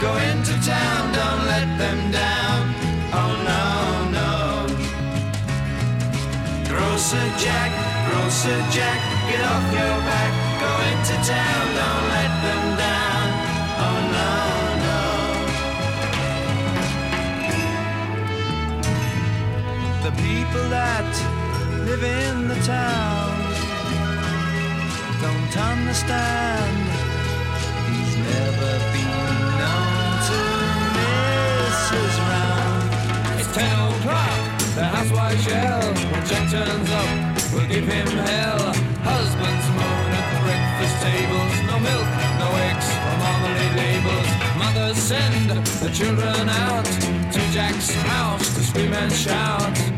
Go into town, don't let them down. Oh no, no. Grocer Jack, Grocer Jack, get off your back. Go into town, don't let them down. Oh no, no. The people that live in the town don't understand. Give him hell. Husbands moan at breakfast tables. No milk, no eggs or marmalade labels. Mothers send the children out to Jack's house to scream and shout.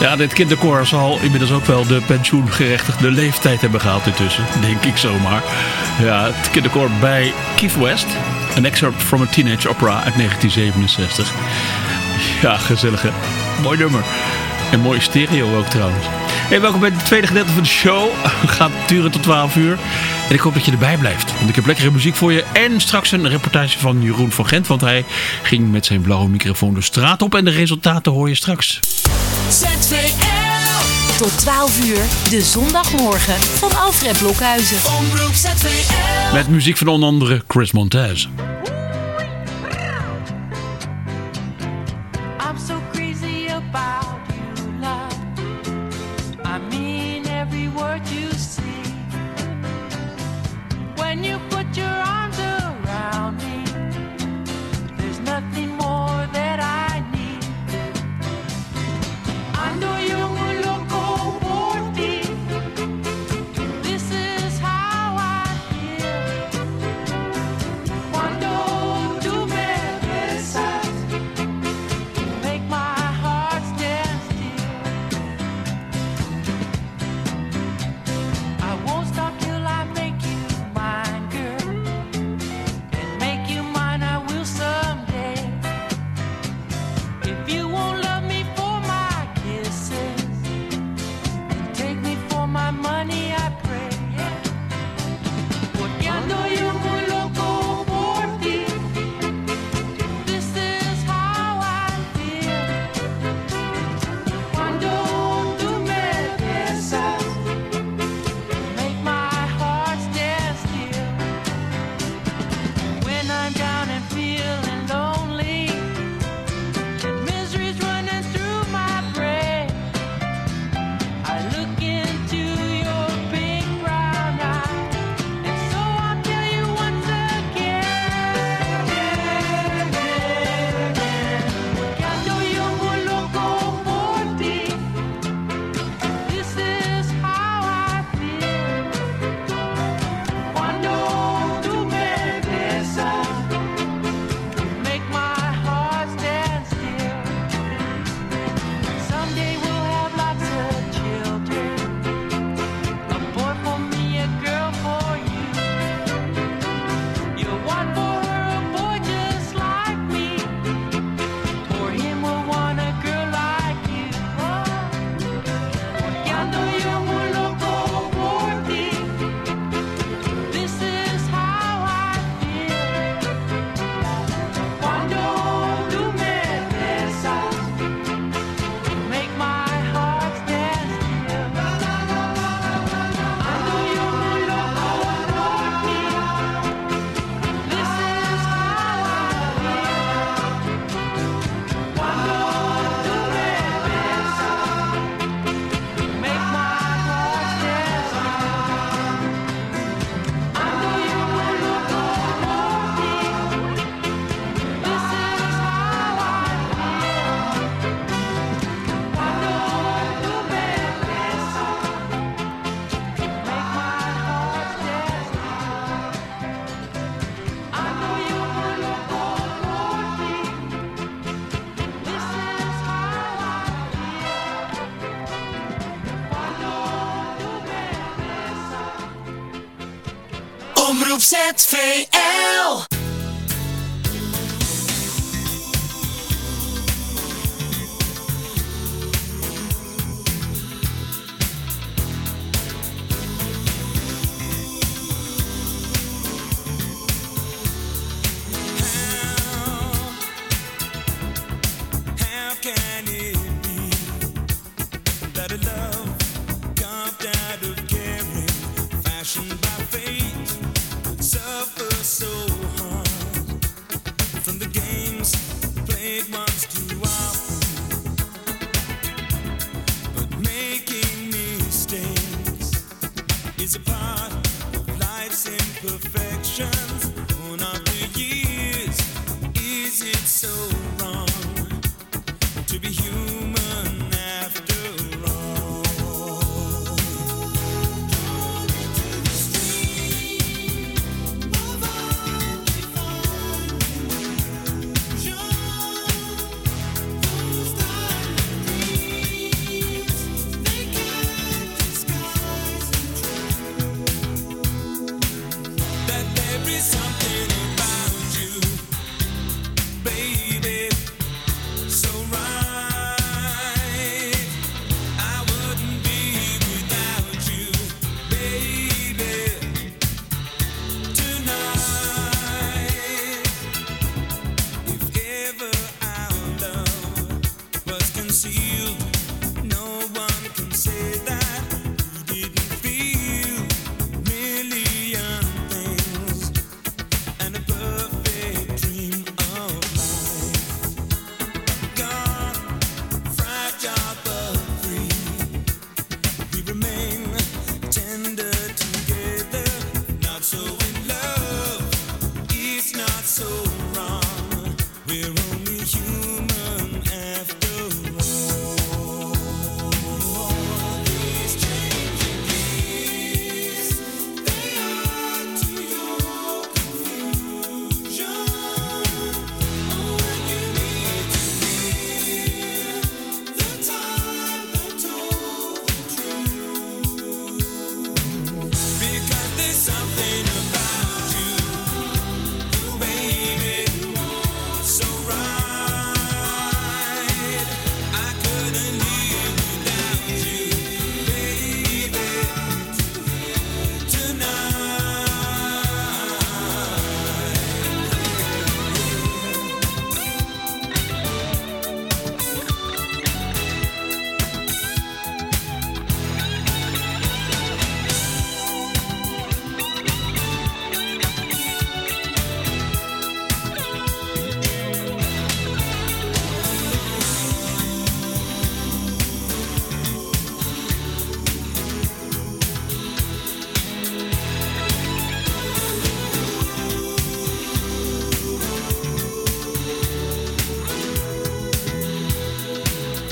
Ja, dit kinderkoor zal inmiddels ook wel de pensioengerechtigde leeftijd hebben gehaald intussen. Denk ik zomaar. Ja, het kinderkoor bij Keith West. Een excerpt from a Teenage Opera uit 1967. Ja, gezellig hè. Mooi nummer. En mooi stereo ook trouwens. Hey, welkom bij het tweede gedeelte van de show. Gaat duren tot 12 uur. En ik hoop dat je erbij blijft. Want ik heb lekkere muziek voor je. En straks een reportage van Jeroen van Gent. Want hij ging met zijn blauwe microfoon de straat op. En de resultaten hoor je straks. ZVL. Tot 12 uur, de zondagmorgen van Alfred Blokhuizen. Omroep ZVL. Met muziek van onder andere Chris Montez. ZVL.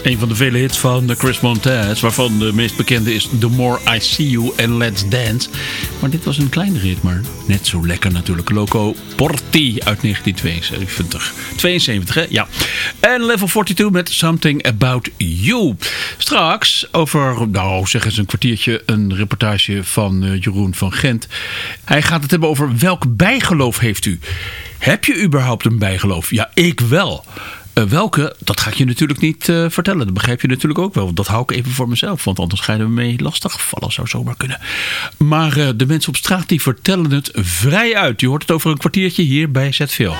Een van de vele hits van Chris Montez, waarvan de meest bekende is The More I See You and Let's Dance. Maar dit was een kleinere hit, maar net zo lekker natuurlijk. Loco Porti uit 1972. 72, hè? Ja. En Level 42 met Something About You. Straks over, nou zeg eens een kwartiertje, een reportage van uh, Jeroen van Gent. Hij gaat het hebben over welk bijgeloof heeft u? Heb je überhaupt een bijgeloof? Ja, ik wel. Uh, welke, dat ga ik je natuurlijk niet uh, vertellen. Dat begrijp je natuurlijk ook wel. Dat hou ik even voor mezelf. Want anders ga me mee lastig vallen. Zou zomaar kunnen. Maar uh, de mensen op straat die vertellen het vrij uit. Je hoort het over een kwartiertje hier bij ZVL.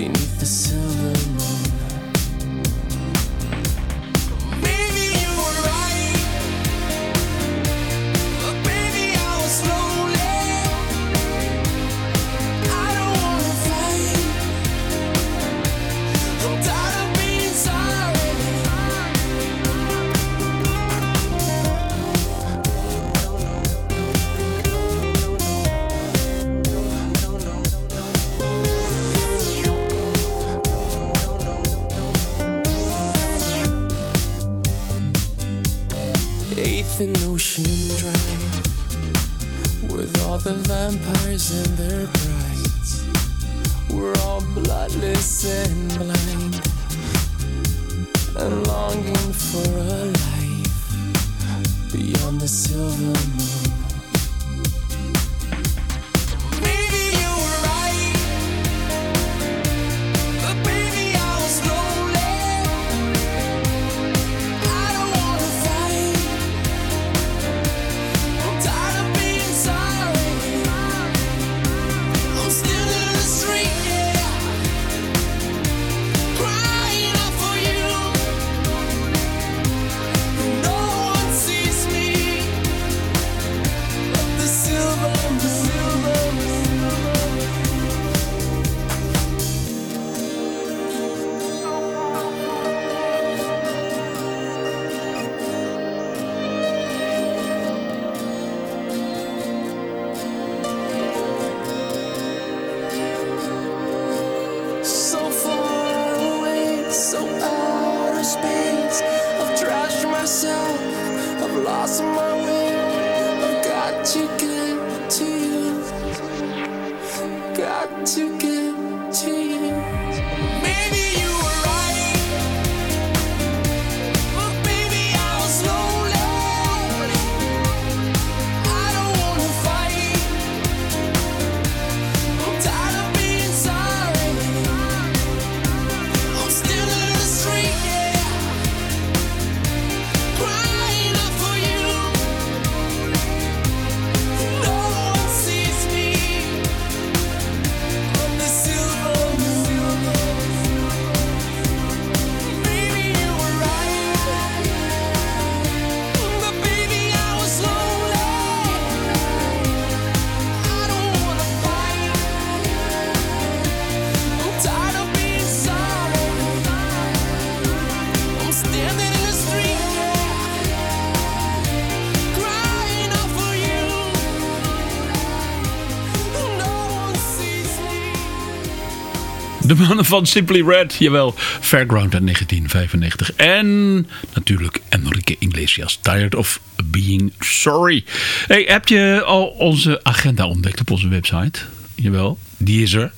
beneath the silver moon. to give to you, got to give. De mannen van Simply Red, jawel. Fairground uit 1995. En natuurlijk Enrique Iglesias, Tired of Being Sorry. Hey, heb je al onze agenda ontdekt op onze website? Jawel. Die is er.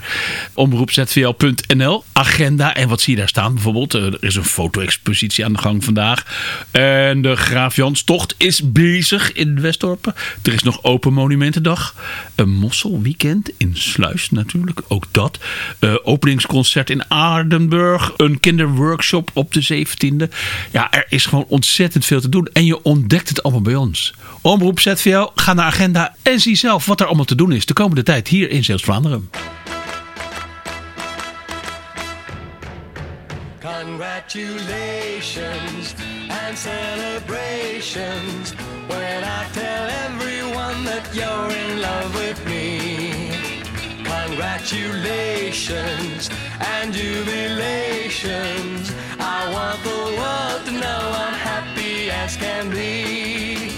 Omroepzvl.nl. Agenda. En wat zie je daar staan bijvoorbeeld? Eh, Er is een foto-expositie aan de gang vandaag. En de Graaf Janstocht is bezig in Westdorpen. Er is nog Open Monumentendag. Een mosselweekend in Sluis natuurlijk. Ook dat. Eh, openingsconcert in Aardenburg. Een kinderworkshop op de 17e. Ja, er is gewoon ontzettend veel te doen. En je ontdekt het allemaal bij ons. Omroep ZVL. Ga naar agenda en zie zelf wat er allemaal te doen is de komende tijd hier in Zeeuws-Vlaanderen. Congratulations and celebrations when I tell everyone that you're in love with me. Congratulations and jubilations. I want the world to know I'm happy as can be.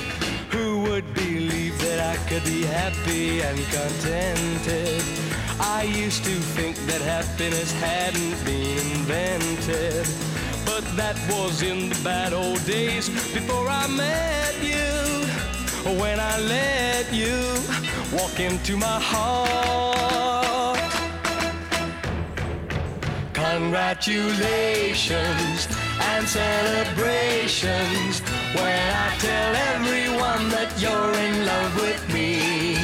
Who would believe that I could be happy and contented? I used to think that happiness hadn't been invented. But that was in the bad old days before I met you. When I let you walk into my heart. Congratulations and celebrations when I tell everyone that you're in love with me.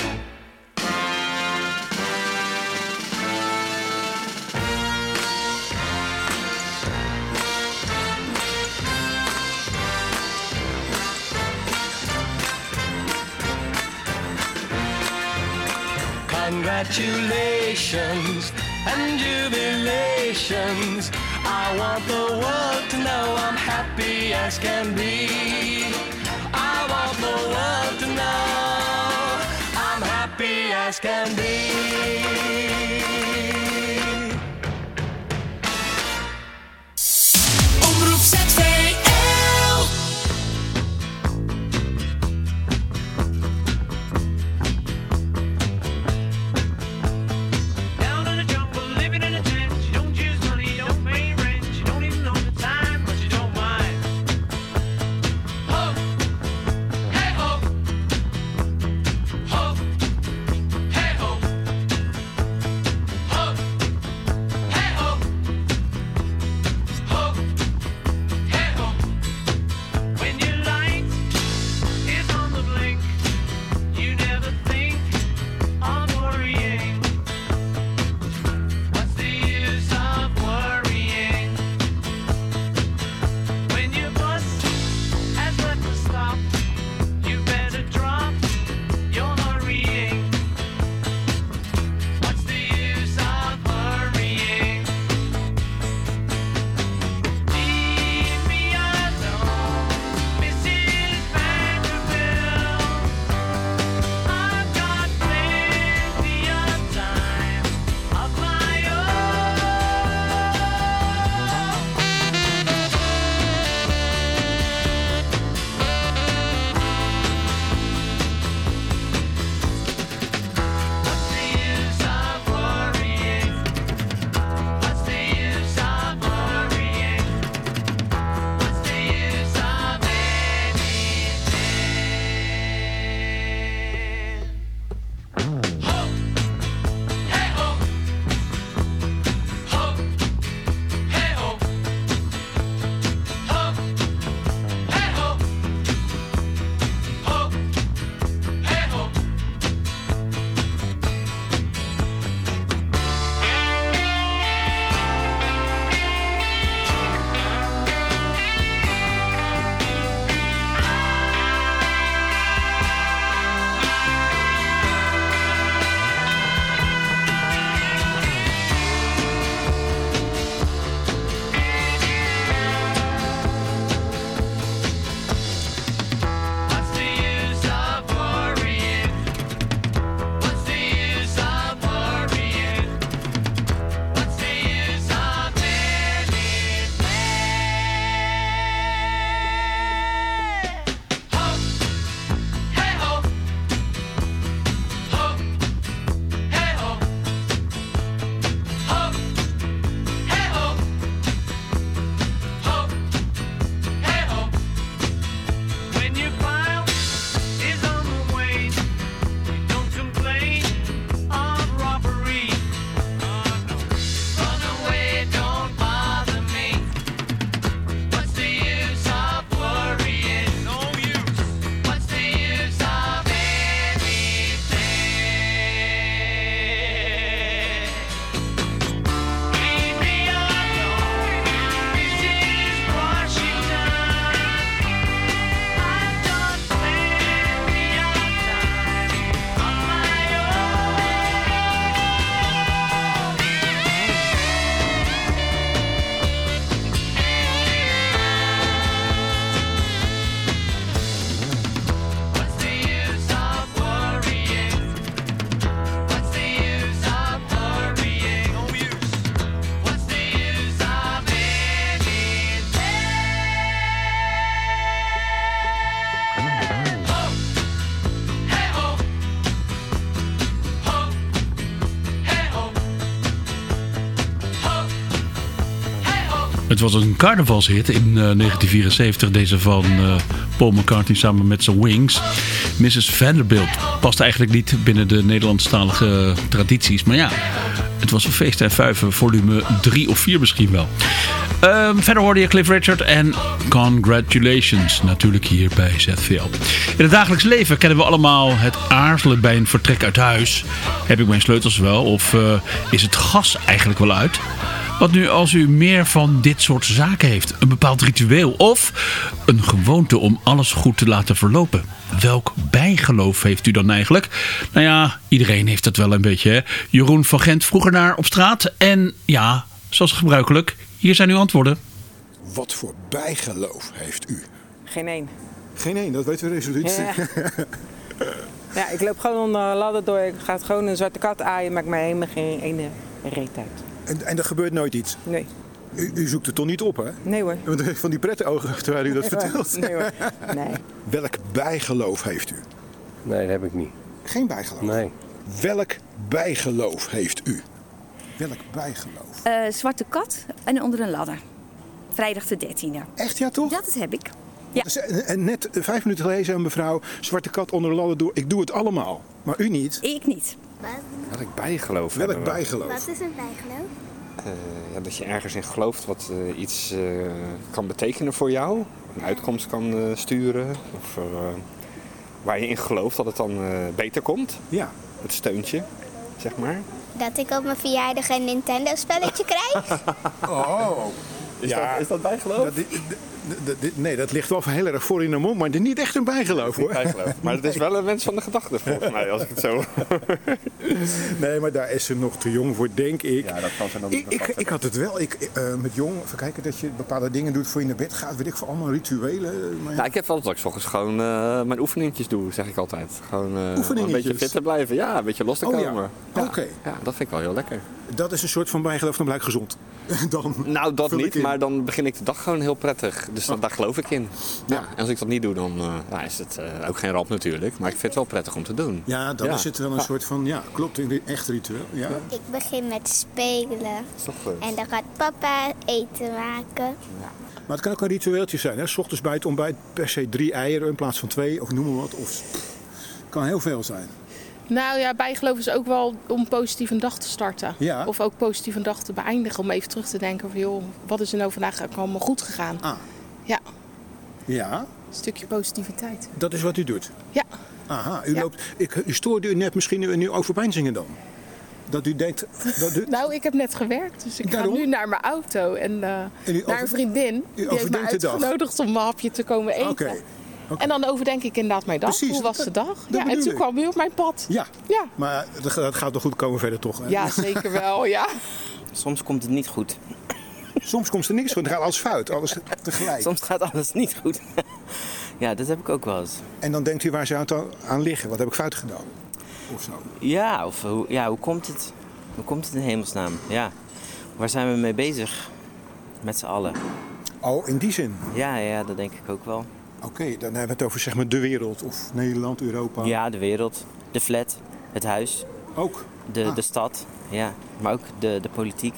Congratulations and jubilations. I want the world to know I'm happy as can be. I want the world to know I'm happy as can be. Was een carnavalshit in eh, 1974, deze van eh, Paul McCartney samen met zijn Wings. Mrs. Vanderbilt past eigenlijk niet binnen de Nederlandstalige tradities, maar ja, het was een feest en vuiven, volume 3 of 4 misschien wel. Ehm, verder hoorde je Cliff Richard en Congratulations, natuurlijk hier bij ZVL. In het dagelijks leven kennen we allemaal het aarzelen bij een vertrek uit huis. Heb ik mijn sleutels wel of eh, is het gas eigenlijk wel uit? Wat nu als u meer van dit soort zaken heeft? Een bepaald ritueel of een gewoonte om alles goed te laten verlopen? Welk bijgeloof heeft u dan eigenlijk? Nou ja, iedereen heeft het wel een beetje. Hè? Jeroen van Gent vroeg er naar op straat. En ja, zoals gebruikelijk, hier zijn uw antwoorden. Wat voor bijgeloof heeft u? Geen één. Geen één, dat weten we resoluut. Ja. ja, ik loop gewoon onder ladder door. Ik ga gewoon een zwarte kat aaien, maakt mij helemaal geen ene reet uit. En, en er gebeurt nooit iets. Nee. U, u zoekt het toch niet op, hè? Nee hoor. Van die prette ogen terwijl u dat vertelt. Nee hoor. Nee. Welk bijgeloof heeft u? Nee, dat heb ik niet. Geen bijgeloof? Nee. Welk bijgeloof heeft u? Welk bijgeloof? Eh, zwarte kat en onder een ladder. Vrijdag de 13e. Echt, ja toch? Ja, dat heb ik. Ja. Dus, eh, En net vijf minuten geleden zei een mevrouw... Zwarte kat onder de ladder, door. ik doe het allemaal. Maar u niet. Ik niet. Welk bijgeloof Welk we? bijgeloof? Wat is een bijgeloof? Eh, ja, dat je ergens in gelooft wat eh, iets eh, kan betekenen voor jou. Een uitkomst kan eh, sturen. Of eh, waar je in gelooft dat het dan eh, beter komt. Ja. Het steuntje, zeg maar. Dat ik op mijn verjaardag een Nintendo spelletje krijg? Oh. Is, Ja. dat, is dat bijgeloof? Dat, nee, dat ligt wel heel erg voor in de mond, maar niet echt een bijgeloof hoor. bijgeloof. Maar het is wel een wens van de gedachte volgens mij, als ik het zo... Nee, maar daar is ze nog te jong voor, denk ik. Ja, dat kan ze nog ik, niet ik, had het wel. Ik, eh, met jong, even kijken dat je bepaalde dingen doet voor je naar bed gaat. Weet ik voor allemaal rituelen. Maar ja. Nou, ik heb wel dat ik 's ochtends gewoon eh, mijn oefeningetjes doe, zeg ik altijd. Gewoon eh, een beetje fit te blijven. Ja, een beetje los te Oh ja. komen. Oké. Ja, dat vind ik wel heel lekker. Dat is een soort van bijgeloof, dan blijkt gezond. dan Nou, dat niet, maar dan begin ik de dag gewoon heel prettig. Dus dan, daar geloof ik in. Ja. Ja. En als ik dat niet doe, dan eh, nou, is het eh, ook geen ramp natuurlijk. Maar ik vind het wel prettig om te doen. Ja, dan Ja. is het wel een soort van, ja, klopt, een echt ritueel. Ja. Ik begin met spelen. En dan gaat papa eten maken. Maar het kan ook een ritueeltje zijn. Hè? 's ochtends bij het ontbijt per se drie eieren in plaats van twee, of noem maar wat. Of, het kan heel veel zijn. Nou ja, bijgeloof is ook wel om positief een dag te starten. Ja. Of ook positief een dag te beëindigen. Om even terug te denken van joh, wat is er nou vandaag allemaal goed gegaan? Ah. Ja, Ja, een stukje positiviteit. dat is wat u doet. Ja. Aha, u, Ja. loopt, ik, u stoorde u net misschien nu, nu overpeinzingen dan? Dat u denkt, dat u, Nou, ik heb net gewerkt, dus ik Daarom? ga nu naar mijn auto en, eh, En u naar over- een vriendin. Die heeft me uitgenodigd om een hapje te komen eten. Oké. En dan overdenk ik inderdaad mijn dag. Precies, Hoe was dat- de dag? Ja, en toen ik. kwam u op mijn pad. Ja, Ja, maar dat, dat gaat nog goed komen verder toch? Hè? ja zeker wel. Ja. Soms komt het niet goed. Soms komt er niks van, dan gaat alles fout, alles tegelijk. Soms gaat alles niet goed. ja, dat heb ik ook wel eens. En dan denkt u, waar zou het dan aan liggen? Wat heb ik fout gedaan? Of zo. Ja, of hoe, ja, hoe komt het? Hoe komt het in hemelsnaam? Ja. Waar zijn we mee bezig? Met z'n allen. Oh, in die zin. Ja, ja, dat denk ik ook wel. Oké, dan hebben we het over zeg maar de wereld of Nederland, Europa. Ja, de wereld, de flat, het huis, Ook. de, Ah. de stad. Ja, maar ook de, de politiek.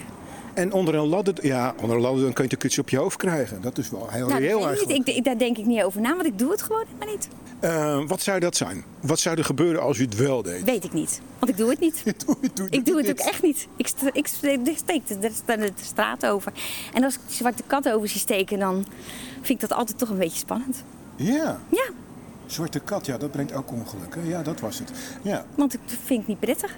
En onder een ladder, ja, onder een ladder dan kun je natuurlijk iets op je hoofd krijgen. Dat is wel heel Nou, reëel dat ik, eigenlijk. niet. ik, ik- daar denk ik niet over na, want ik doe het gewoon helemaal niet. Eh, wat zou dat zijn? Wat zou er gebeuren als u het wel deed? Weet ik niet, want ik doe het niet. ik doe het ook echt niet. Ik, ik st- ik steek de, de, de straat over. En als ik zwarte kat over zie steken, dan vind ik dat altijd toch een beetje spannend. Ja. Ja, Zwarte kat, ja, dat brengt ook ongeluk. Hè? Ja, dat was het. Ja. want ik vind het niet prettig.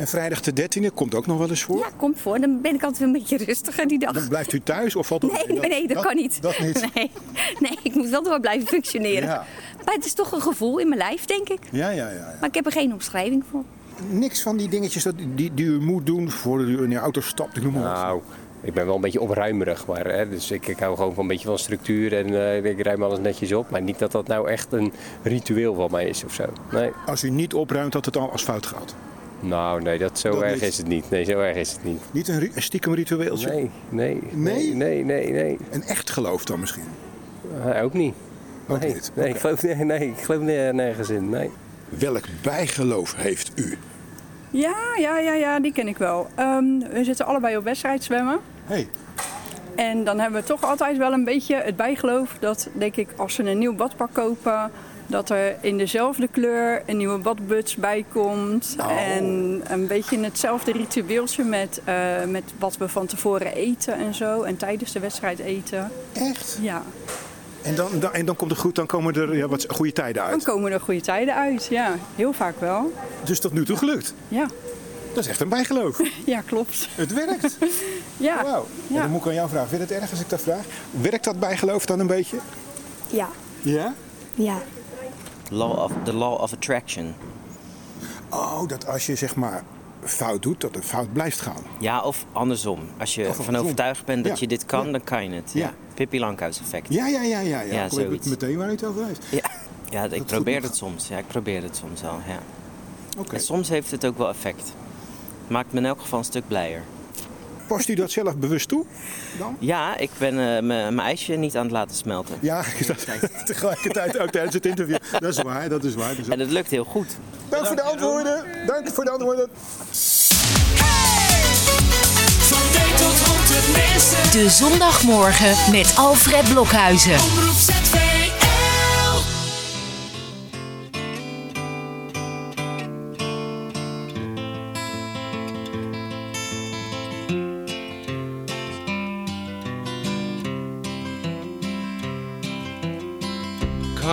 En vrijdag de 13e komt ook nog wel eens voor. Ja, komt voor. Dan ben ik altijd een beetje rustiger die dag. Dan blijft u thuis of valt het Nee, nee, nee, dat, kan niet. Dat niet. Nee, nee, ik moet wel door blijven functioneren. Ja. Maar het is toch een gevoel in mijn lijf, denk ik. Ja, ja, ja, ja. Maar ik heb er geen omschrijving voor. Niks van die dingetjes dat, die, die u moet doen voordat u in de auto stapt. Ik noem maar. Nou, ik ben wel een beetje opruimerig. Maar, hè, dus ik, ik hou gewoon van een beetje van structuur en eh, ik ruim alles netjes op. Maar niet dat dat nou echt een ritueel van mij is of zo. Nee. Als u niet opruimt, dat het al als fout gaat. Nou, nee, dat, zo Dat erg niet. is het niet. Nee, zo erg is het niet. Niet een, een stiekem ritueeltje? Nee, nee, Nee? nee, nee, nee. nee. Een echt geloof dan misschien? Eh, ook niet. Ook nee, niet? Nee, ik geloof, nee, nee, ik geloof ne- nergens in. Nee. Welk bijgeloof heeft u? Ja, ja, ja, ja, die ken ik wel. Ehm, we zitten allebei op wedstrijd zwemmen. Hey. En dan hebben we toch altijd wel een beetje het bijgeloof dat, denk ik, als ze een nieuw badpak kopen, dat er in dezelfde kleur een nieuwe badbuds bij komt. En een beetje hetzelfde ritueeltje met, eh, met wat we van tevoren eten en zo. En tijdens de wedstrijd eten. Echt? Ja. En dan, dan- en dan komt het goed, dan komen er ja, wat goede tijden Dan uit. komen er goede tijden uit, ja. Heel vaak wel. Dus tot nu toe gelukt. Ja. Dat is echt een bijgeloof. Ja, klopt. Het werkt. Ja. Wauw. En dan moet ik aan jou vragen. Vind je het erg als ik dat vraag? Werkt dat bijgeloof dan een beetje? Ja. Ja? Ja. Law of, the law of attraction. Oh, dat als je zeg maar fout doet, dat het fout blijft gaan. Ja, of andersom. Als je Of van andersom. overtuigd bent dat Ja. je dit kan, Ja. dan kan je het. Ja. Ja. Pippi Langkous effect. Ja, ja, ja, ja. ja. Zoiets. meteen waar het over heeft. Ja, ja ik probeer het soms. Ja, ik probeer het soms wel. Ja. Oké. En soms heeft het ook wel effect. Maakt me in elk geval een stuk blijer. Past u dat zelf bewust toe? Dan? Ja, ik ben eh, mijn ijsje niet aan het laten smelten. Ja, ik zat tegelijkertijd ook tijdens het interview. Dat is waar, dat is waar. Dat is En het lukt heel goed. Dank voor de antwoorden. Dank voor de antwoorden. Van dijk tot rond het meeste. De zondagmorgen met Alfred Blokhuizen.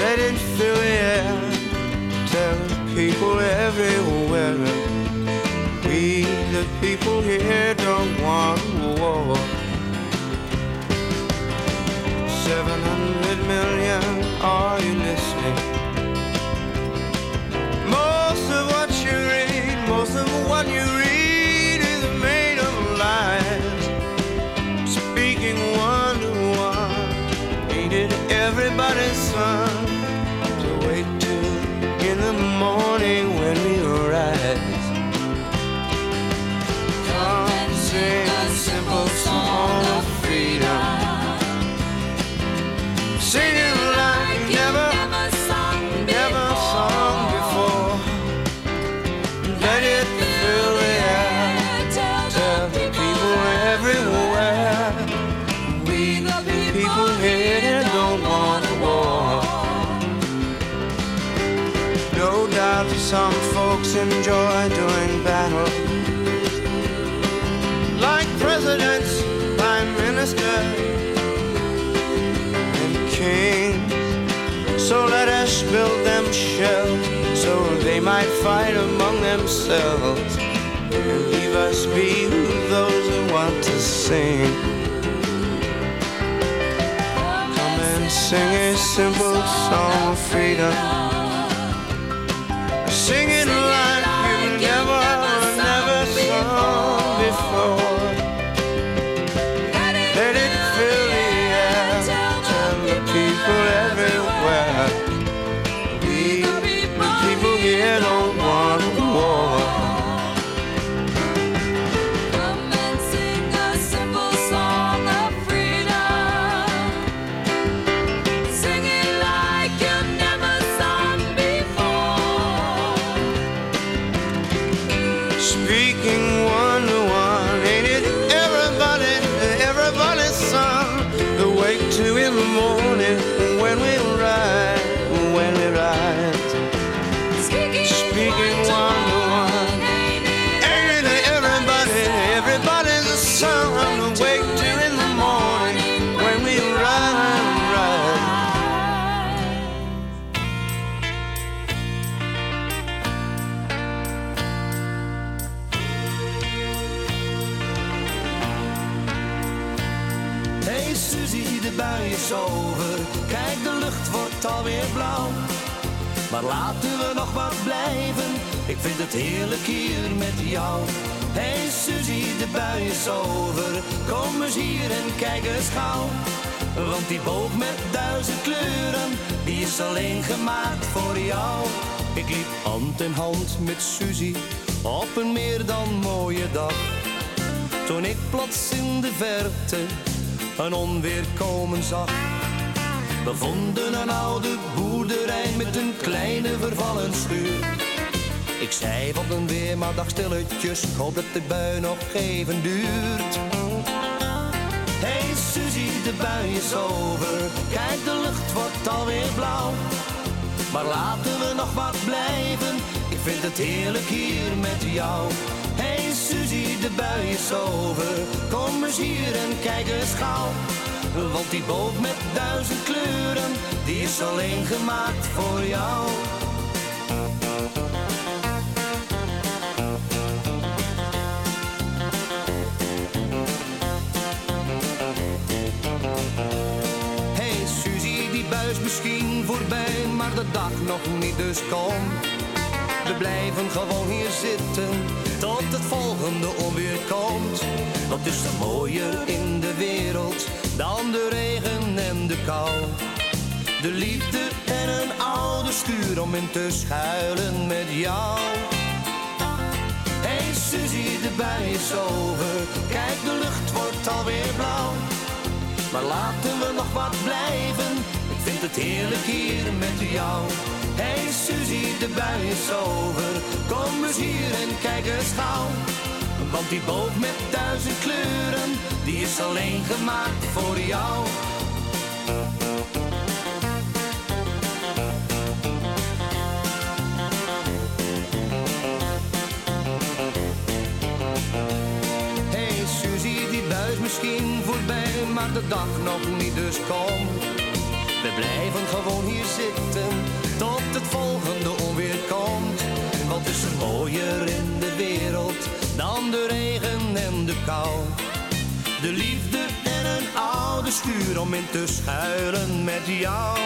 Let it fill the air. Tell people everywhere. We, the people here, don't want war. 700 million, are you listening? Most of what you read, most of what you read some folks enjoy doing battle. Like presidents, prime ministers, So let us build them shells so they might fight among themselves. And leave us be with those who want to sing. Come and sing a simple song of freedom. Het heerlijk hier met jou. Hey Suzie, de bui is over. Kom eens hier en kijk eens gauw. Want die boog met duizend kleuren, die is alleen gemaakt voor jou. Ik liep hand in hand met Suzie op een meer dan mooie dag. Toen ik plots in de verte een onweer komen zag. We vonden een oude boerderij met een kleine vervallen schuur. Ik zei wat een dacht stilletjes, ik hoop dat de bui nog even duurt. Hey Suzie, de bui is over, kijk de lucht wordt alweer blauw. Maar laten we nog wat blijven, ik vind het heerlijk hier met jou. Hey Suzie, de bui is over, kom eens hier en kijk eens gauw. Want die boog met duizend kleuren, die is alleen gemaakt voor jou. Misschien voorbij, maar de dag nog niet, dus kom. We blijven gewoon hier zitten, tot het volgende onweer komt. Wat is er mooier in de wereld dan de regen en de kou? De liefde en een oude schuur om in te schuilen met jou. Hey Suzie, de bui is over, kijk de lucht wordt alweer blauw. Maar laten we nog wat blijven, vind het heerlijk hier met jou. Hey Suzie, de bui is over, kom eens hier en kijk eens gauw. Want die boog met duizend kleuren, die is alleen gemaakt voor jou. Hey Suzie, die buis misschien voorbij, maar de dag nog niet, dus kom. We blijven gewoon hier zitten, tot het volgende onweer komt. Wat is er mooier in de wereld dan de regen en de kou? De liefde en een oude schuur om in te schuilen met jou.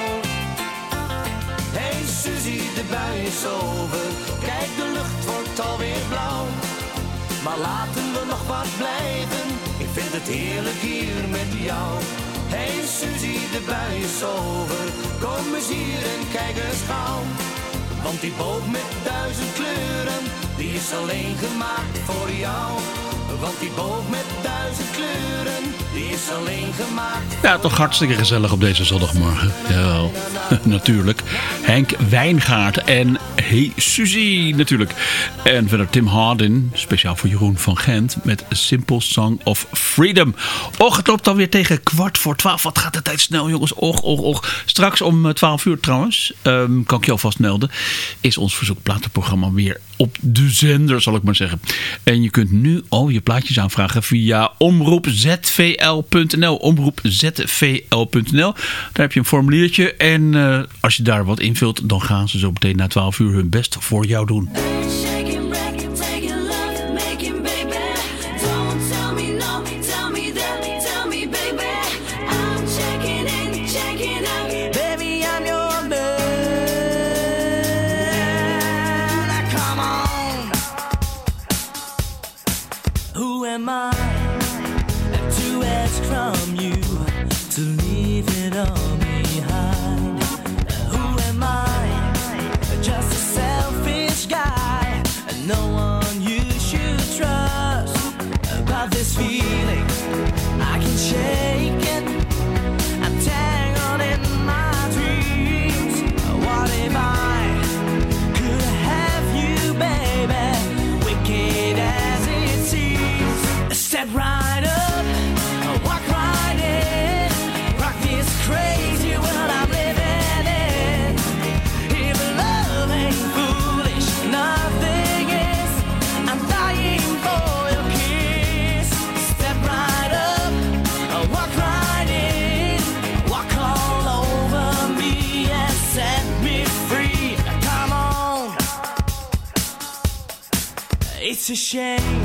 Hey Suzie, de bui is over, kijk de lucht wordt alweer blauw. Maar laten we nog wat blijven, ik vind het heerlijk hier met jou. Hey Suzie, de bui is over, kom eens hier en kijk eens gauw. Want die boog met duizend kleuren, die is alleen gemaakt voor jou. Want die boog met duizend kleuren, Ja, toch hartstikke gezellig op deze zondagmorgen. Jawel, natuurlijk. Henk Wijngaard en Hey Suzie natuurlijk. En verder Tim Hardin, speciaal voor Jeroen van Gent... met Simple Song of Freedom. Och, het loopt alweer tegen kwart voor twaalf. Wat gaat de tijd snel, jongens. Och, och, och. Straks om eh, twaalf uur trouwens, ehm, kan ik je alvast melden... is ons verzoekplatenprogramma weer op de zender, zal ik maar zeggen. En je kunt nu al je plaatjes aanvragen via omroepzvl.nl. Omroepzvl.nl. Daar heb je een formuliertje. En eh, als je daar wat invult, dan gaan ze zo meteen na 12 uur hun best voor jou doen. This feeling, I can shake a shame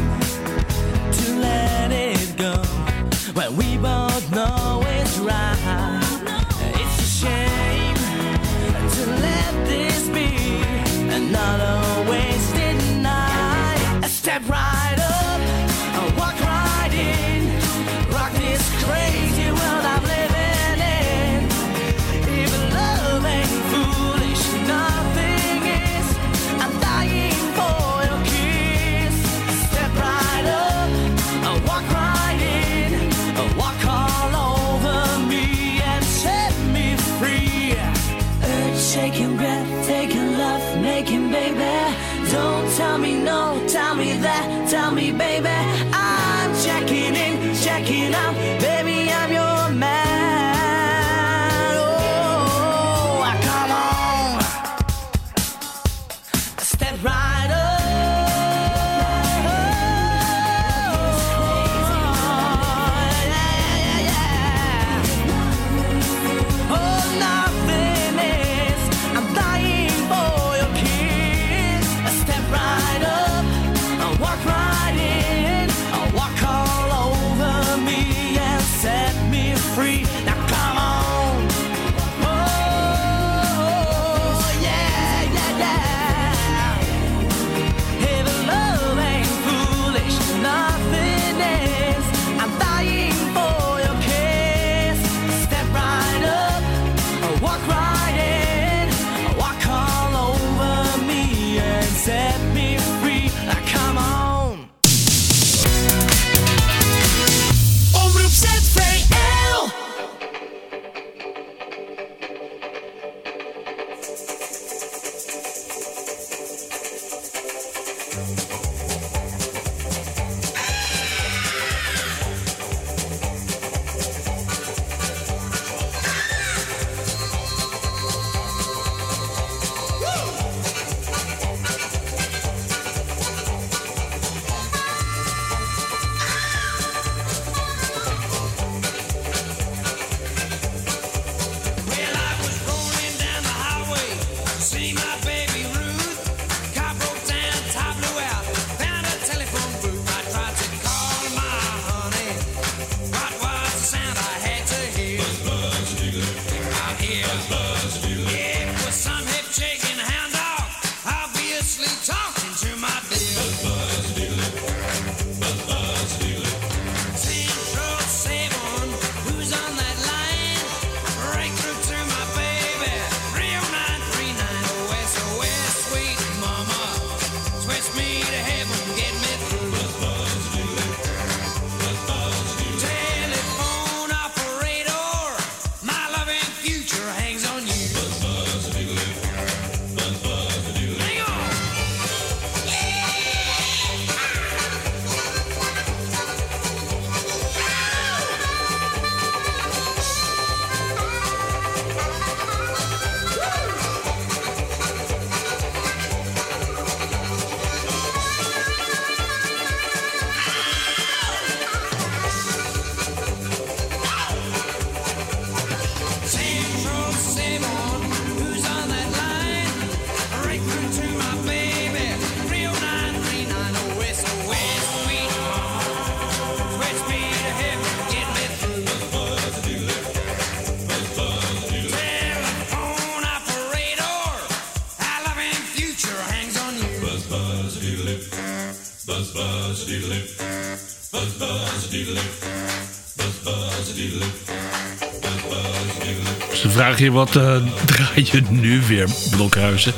wat eh, draai je nu weer, Blokhuizen?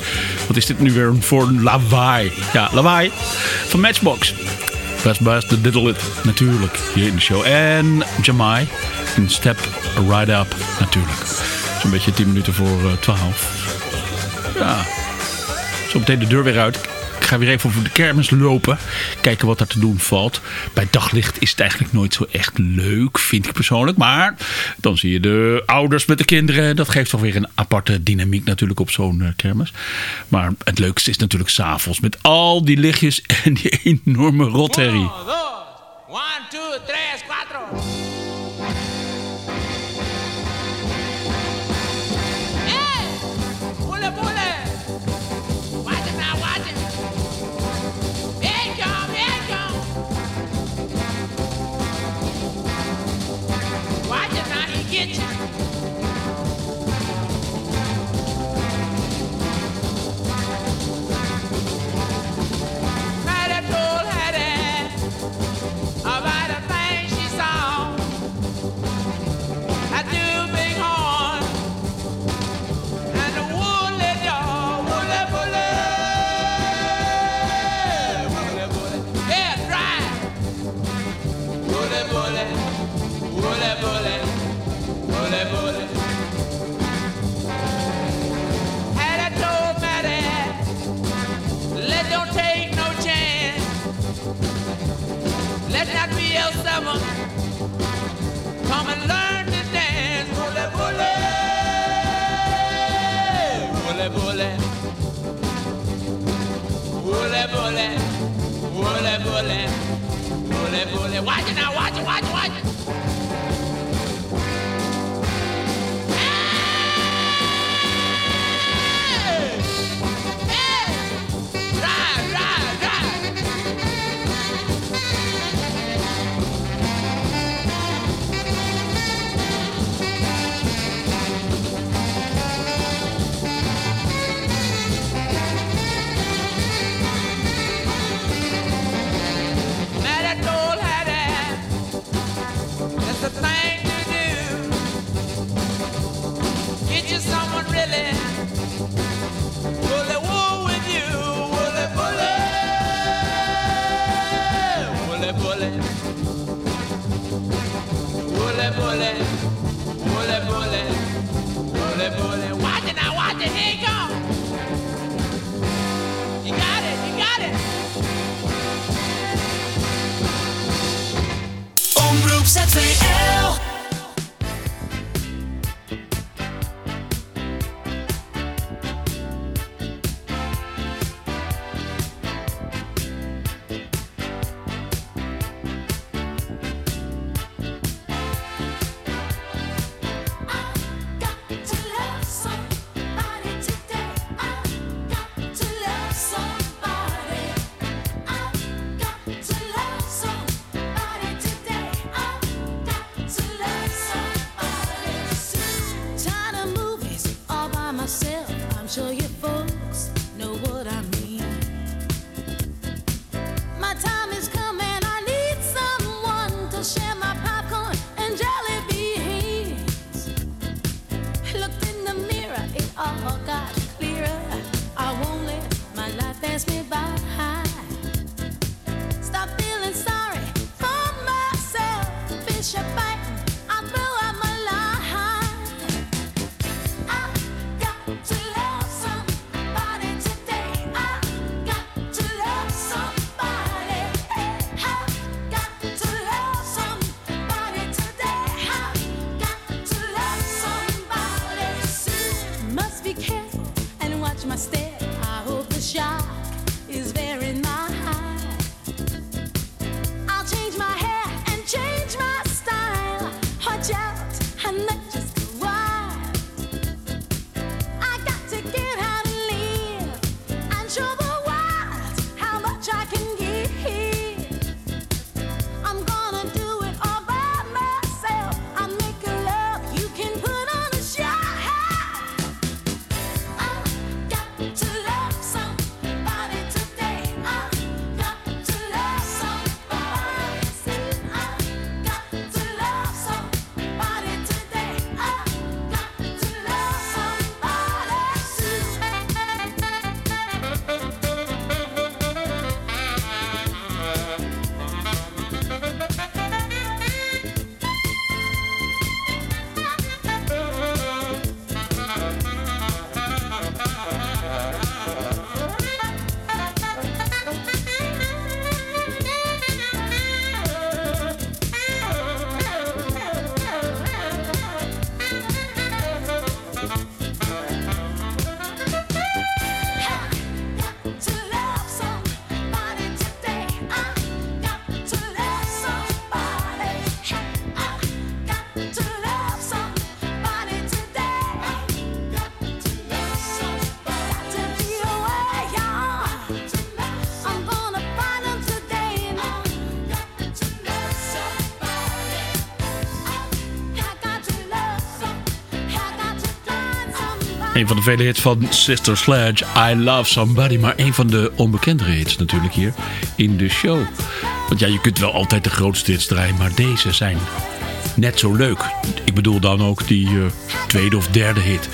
Wat is dit nu weer voor lawaai? Ja, lawaai van Matchbox. Best Best The Diddle It, natuurlijk, hier in de show. En Jamai in Step Right Up, natuurlijk. Zo'n beetje 10 minuten voor eh, 12. Ja, zo meteen de deur weer uit ga weer even over de kermis lopen. Kijken wat er te doen valt. Bij daglicht is het eigenlijk nooit zo echt leuk, vind ik persoonlijk. Maar dan zie je de ouders met de kinderen. Dat geeft toch weer een aparte dynamiek natuurlijk op zo'n eh, kermis. Maar het leukste is natuurlijk s'avonds. Met al die lichtjes en die enorme rotherrie. Een van de vele hits van Sister Sledge, I Love Somebody. Maar een van de onbekendere hits natuurlijk hier in de show. Want ja, je kunt wel altijd de grootste hits draaien, maar deze zijn net zo leuk. Ik bedoel dan ook die eh, tweede of derde hit.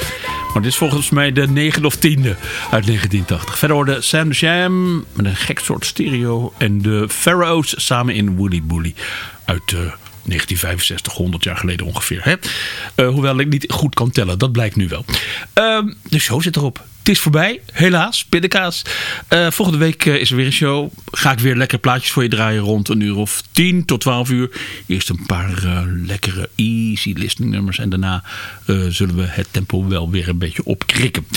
Maar dit is volgens mij de negende of tiende uit 1980. Verder hoorde Sam Jam met een gek soort stereo en de Pharaohs samen in Woolly Bully uit... de. 1965, 100 jaar geleden ongeveer. Hè? Eh, hoewel ik niet goed kan tellen, dat blijkt nu wel. Ehm, de show zit erop. Het is voorbij, helaas, pindakaas. Eh, volgende week eh, is er weer een show. Ga ik weer lekker plaatjes voor je draaien rond een uur of 10 tot 12 uur. Eerst een paar eh, lekkere easy listening nummers. En daarna zullen we het tempo wel weer een beetje opkrikken.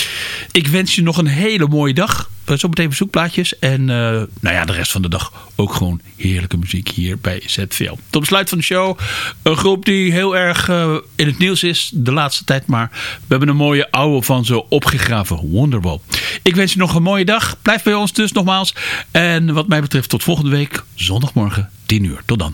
Ik wens je nog een hele mooie dag. Uh, zometeen verzoekplaatjes. En nou ja, de rest van de dag ook gewoon heerlijke muziek hier bij ZVL. Tot besluit van de show. Een groep die heel erg in het nieuws is de laatste tijd. Maar we hebben een mooie oude van ze opgegraven. Wonderwall. Ik wens je nog een mooie dag. Blijf bij ons dus nogmaals. En wat mij betreft tot volgende week. Zondagmorgen 10 uur. Tot dan.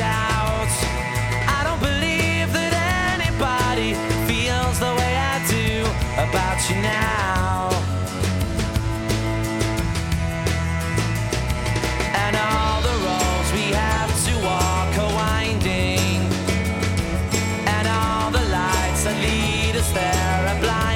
I don't believe that anybody feels the way I do about you now. And all the roads we have to walk are winding, and all the lights that lead us there are blinding.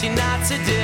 naughty, naughty do.